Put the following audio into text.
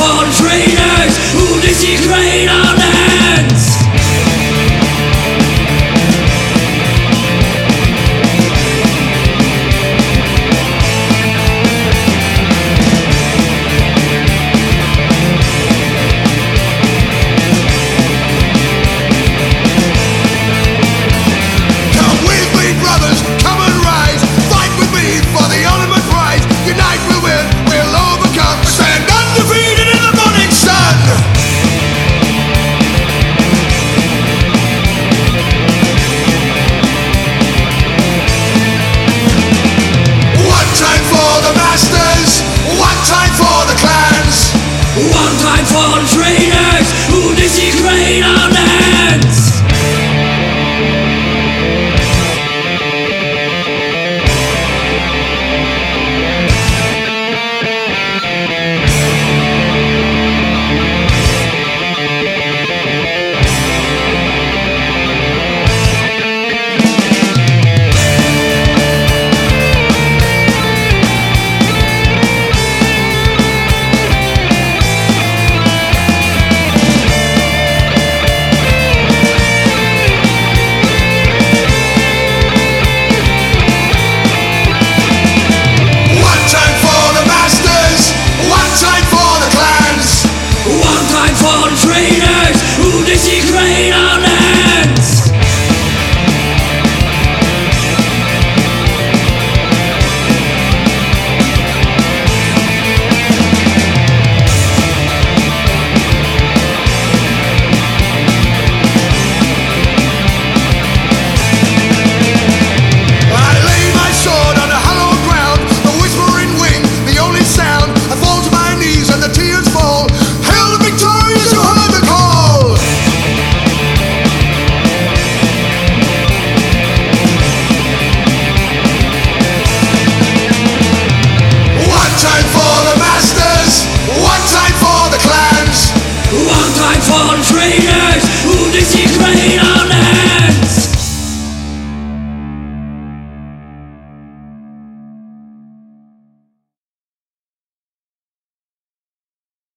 One One